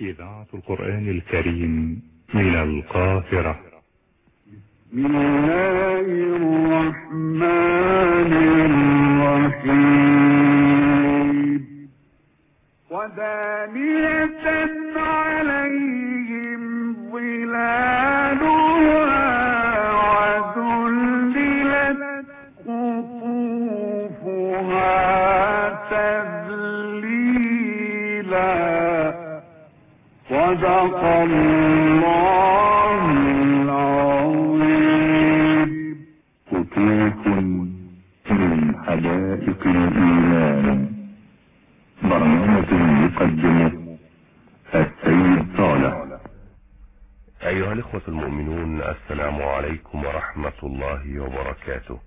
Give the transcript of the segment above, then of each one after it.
إذاعة القرآن الكريم من القاهرة. بسم الله الرحمن الرحيم. ودانية المؤمنون السلام عليكم ورحمة الله وبركاته.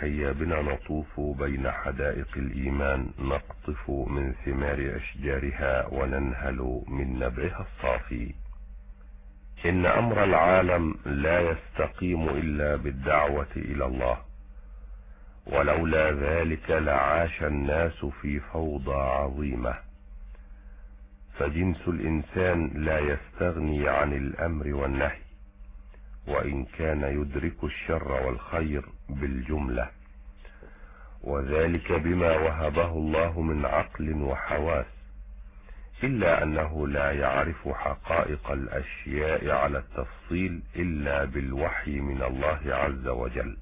هيا بنا نطوف بين حدائق الإيمان نقطف من ثمار أشجارها وننهل من نبعها الصافي. إن أمر العالم لا يستقيم إلا بالدعوة إلى الله ولولا ذلك لعاش الناس في فوضى عظيمة. فجنس الإنسان لا يستغني عن الأمر والنهي. وإن كان يدرك الشر والخير بالجملة. وذلك بما وهبه الله من عقل وحواس إلا أنه لا يعرف حقائق الأشياء على التفصيل إلا بالوحي من الله عز وجل.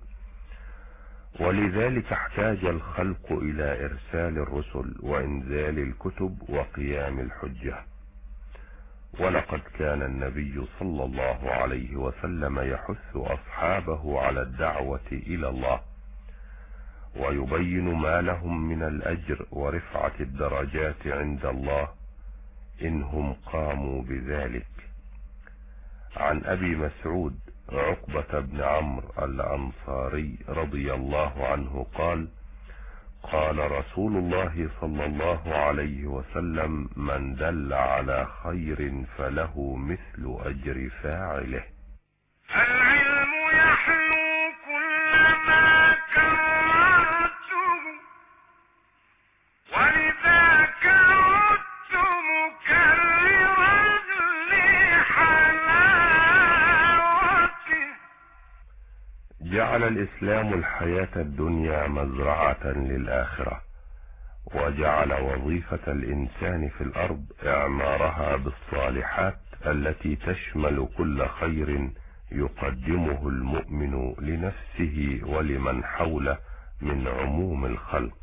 ولذلك احتاج الخلق إلى إرسال الرسل وإنزال الكتب وقيام الحجة. ولقد كان النبي صلى الله عليه وسلم يحث أصحابه على الدعوة إلى الله ويبين ما لهم من الأجر ورفعة الدرجات عند الله إنهم قاموا بذلك. عن أبي مسعود عقبة بن عمرو الأنصاري رضي الله عنه قال قال رسول الله صلى الله عليه وسلم من دل على خير فله مثل أجر فاعله. العلم يحلو كلما جعل الإسلام الحياة الدنيا مزرعة للآخرة وجعل وظيفة الإنسان في الأرض إعمارها بالصالحات التي تشمل كل خير يقدمه المؤمن لنفسه ولمن حوله من عموم الخلق.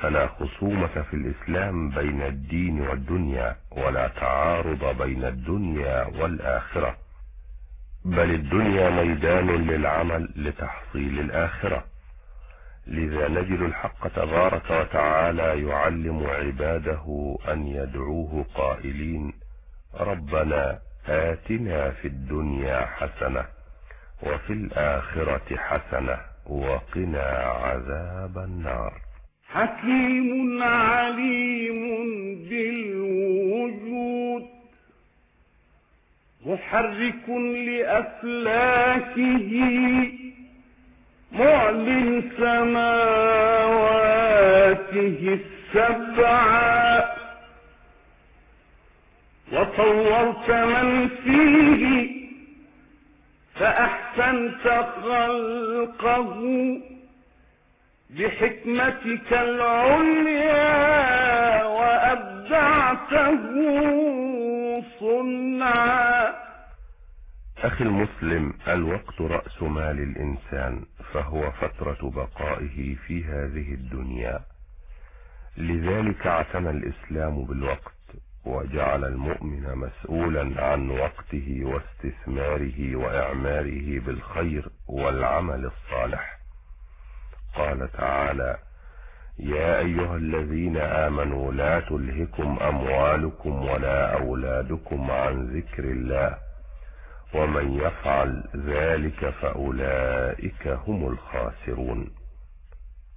فلا خصومة في الإسلام بين الدين والدنيا ولا تعارض بين الدنيا والآخرة. بل الدنيا ميدان للعمل لتحصيل الآخرة. لذا نجد الحق تبارك وتعالى يعلم عباده أن يدعوه قائلين ربنا آتنا في الدنيا حسنة وفي الآخرة حسنة وقنا عذاب النار. حكيم محرك لأفلاكه معلن سماواته السبع وصورت من فيه فأحسنت خلقه بحكمتك العليا وأبدعته صنعا أخي المسلم الوقت رأس مال الإنسان فهو فترة بقائه في هذه الدنيا. لذلك اعتنى الإسلام بالوقت وجعل المؤمن مسؤولا عن وقته واستثماره وإعماره بالخير والعمل الصالح. قال تعالى يا أيها الذين آمنوا لا تلهكم أموالكم ولا أولادكم عن ذكر الله. ومن يفعل ذلك فأولئك هم الخاسرون.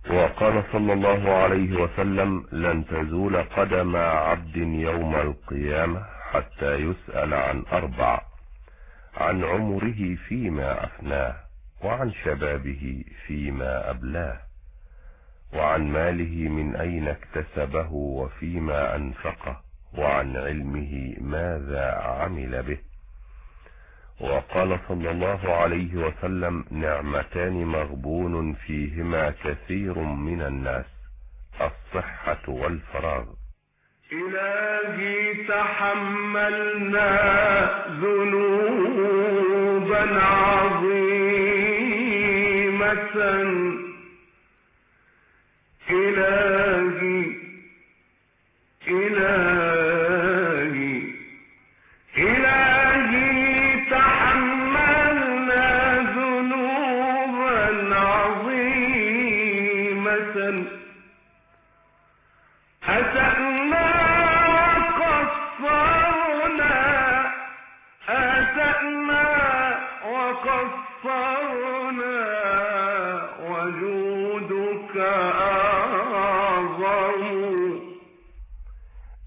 وقال صلى الله عليه وسلم لن تزول قدم عبد يوم القيامة حتى يسأل عن أربع عن عمره فيما أفناه وعن شبابه فيما أبلاه وعن ماله من أين اكتسبه وفيما أنفقه وعن علمه ماذا عمل به. وقال صلى الله عليه وسلم نعمتان مغبون فيهما كثير من الناس الصحة والفراغ. إلهي تحملنا ذنوبا عظيمة. إلهي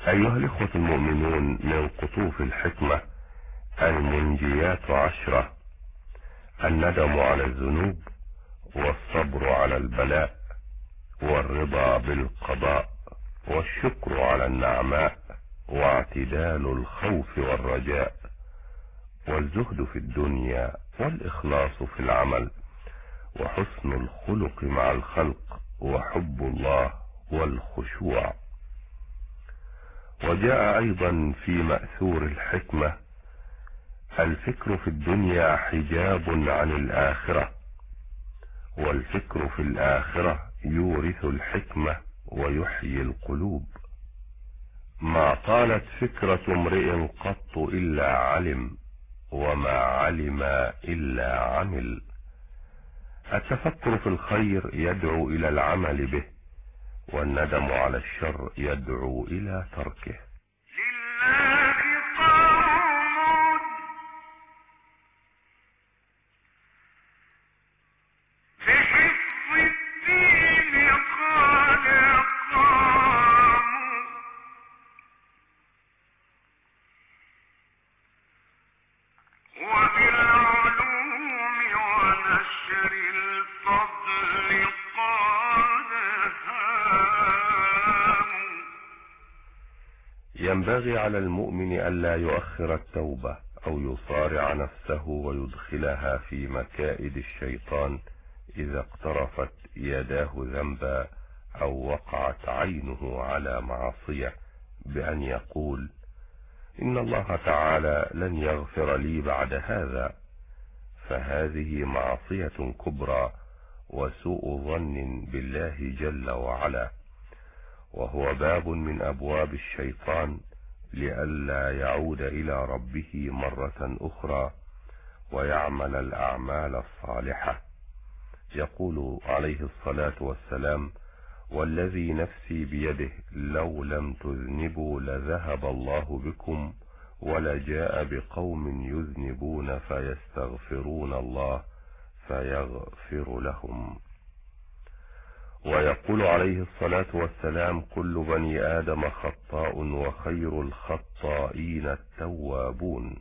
أيها الإخوة المؤمنون من قطوف الحكمة المنجيات عشرة الندم على الذنوب والصبر على البلاء. والرضا بالقضاء والشكر على النعماء واعتدال الخوف والرجاء والزهد في الدنيا والإخلاص في العمل وحسن الخلق مع الخلق وحب الله والخشوع. وجاء أيضا في مأثور الحكمة الفكر في الدنيا حجاب عن الآخرة والفكر في الآخرة يورث الحكمة ويحيي القلوب. ما طالت فكرة امرئ قط إلا علم وما علم إلا عمل. التفكر في الخير يدعو إلى العمل به والندم على الشر يدعو إلى تركه. ينبغي على المؤمن ألا يؤخر التوبة أو يصارع نفسه ويدخلها في مكائد الشيطان إذا اقترفت يداه ذنبا أو وقعت عينه على معصية بأن يقول إن الله تعالى لن يغفر لي بعد هذا. فهذه معصية كبرى وسوء ظن بالله جل وعلا. وهو باب من أبواب الشيطان لئلا يعود إلى ربه مرة أخرى ويعمل الأعمال الصالحة. يقول عليه الصلاة والسلام والذي نفسي بيده لو لم تذنبوا لذهب الله بكم ولجاء بقوم يذنبون فيستغفرون الله فيغفر لهم. ويقول عليه الصلاة والسلام كل بني آدم خطاء وخير الخطائين التوابون.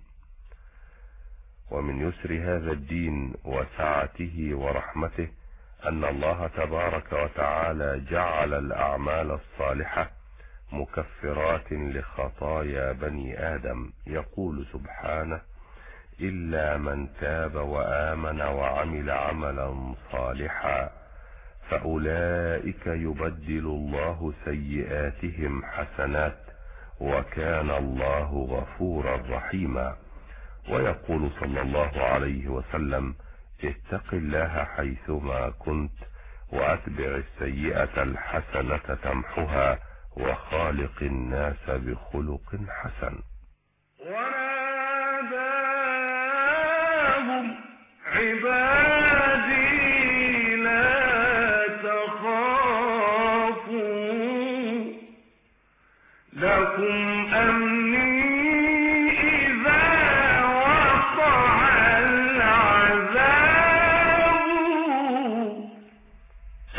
ومن يسر هذا الدين وسعته ورحمته أن الله تبارك وتعالى جعل الأعمال الصالحة مكفرات لخطايا بني آدم. يقول سبحانه إلا من تاب وآمن وعمل عملا صالحا فأولئك يبدل الله سيئاتهم حسنات وكان الله غفورا رحيما. ويقول صلى الله عليه وسلم اتق الله حيثما كنت وأتبع السيئة الحسنة تمحها وخالق الناس بخلق حسن. وناداهم عبادي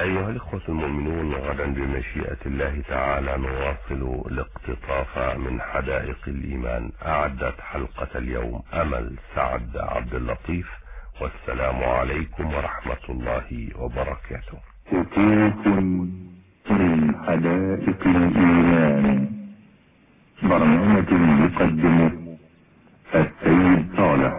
أيها الإخوة المؤمنون غدا بمشيئة الله تعالى نواصل الاقتطاف من حدائق الإيمان. أعدت حلقة اليوم أمل سعد عبد اللطيف. والسلام عليكم ورحمة الله وبركاته. قطوف من حدائق الإيمان. برنامج يقدم السيد صالح